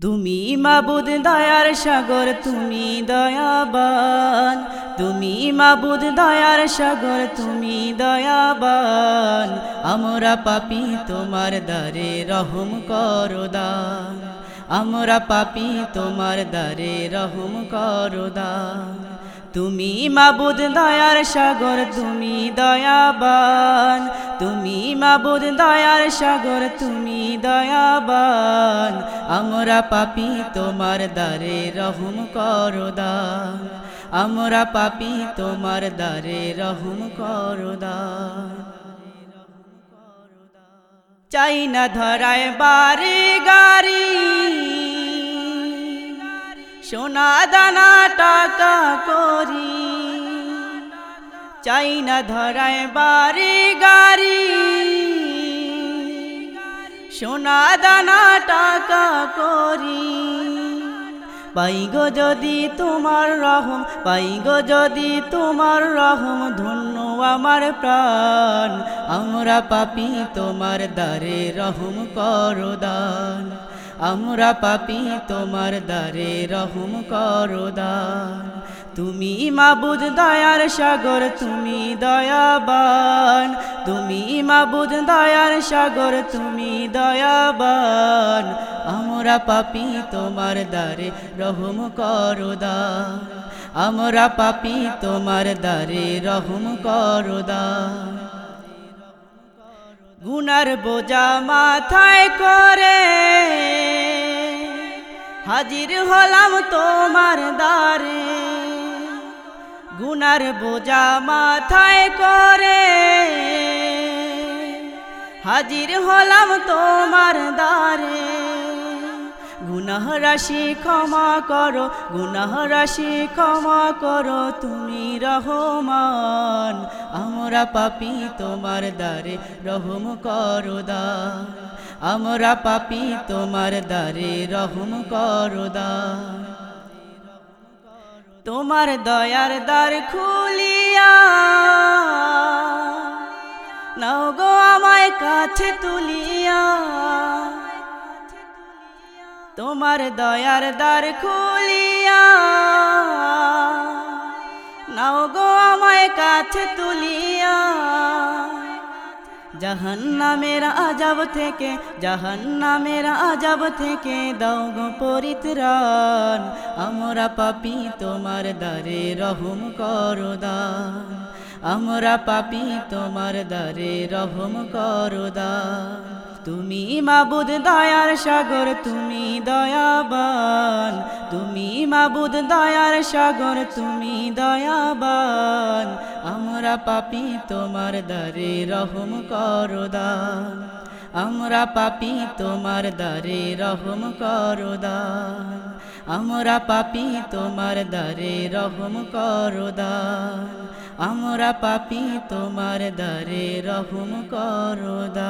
তুমি মাবুদ দয়ার সাগর, তুমি দয়াবান। তুমি মাবুদ দয়ার সাগর, তুমি দয়াবান। আমরা পাপি তোমার দ্বারে রহম করদান আমরা পাপি তোমার দ্বারে রহম করো দান। তুমি মাবুদ দয়ার সাগর, তুমি দয়াবান। তুমি মাবুদ দয়ার সাগর, তুমি দয়াবান। আমরা পাপি তোমার দ্বারে রহম করো দান। আমরা পাপি তোমার দ্বারে রহম করো দান। চাই না ধরায় বাড়ি গাড়ি। সোনা দানা টাকা করি। চাই না ধরায় বাড়ি গাড়ি। সোনা দানা টাকা করি। পাইগো যদি তোমার রহম পাইগো যদি তোমার রহম, ধন্য আমার প্রাণ। আমরা পাপি, তোমার দ্বারে রহম করো দান। আমরা পাপি, তোমার দ্বারে রহম করো তুমি মাবুদ, দয়ার সাগর, তুমি দয়াবান। তুমি মাবুদ, দয়ার সাগর, তুমি দয়াবান। আমরা পাপি, তোমার দ্বারে রহম করো আমরা পাপি, তোমার দ্বারে রহম করো গুনার বোঝা মাথায় করে। হাজির হলাম তোমার দ্বারে। গুনার বোঝা মাথায় করে। হাজির হলাম তোমার দ্বারে। গুনাহ রাশি ক্ষমা করো, গুনাহ রাশি ক্ষমা করো, তুমি রহমান। আমরা পাপি তোমার দ্বারে রহম করো দান আমরা পাপি তোমার দ্বারে রহম করো দান তোমার দয়ার দ্বার খুলিয়া নাও গো আমায় কাছে তুলিয়া। তোমার দয়ার দ্বার খুলিয়া কাছে তুলিয়া, জাহান্নামের আজাব থেকে, জাহান্নামের আজাব থেকে দাও গো পরিত্রাণ। আমরা পাপি তোমার দ্বারে রহম করো দান। আমরা পাপি তোমার দ্বারে রহম করো দান। তুমি মাবুদ দয়ার সাগর, তুমি দয়াবান। তুমি মাবুদ দয়ার সাগর, তুমি দয়াবান। আমরা পাপি, তোমার দারে রহম করো দান আমরা পাপি, তোমার দারে রহম করো দান আমরা পাপি, তোমার দারে রহম করো দান আমরা পাপি, তোমার দারে রহম করো দান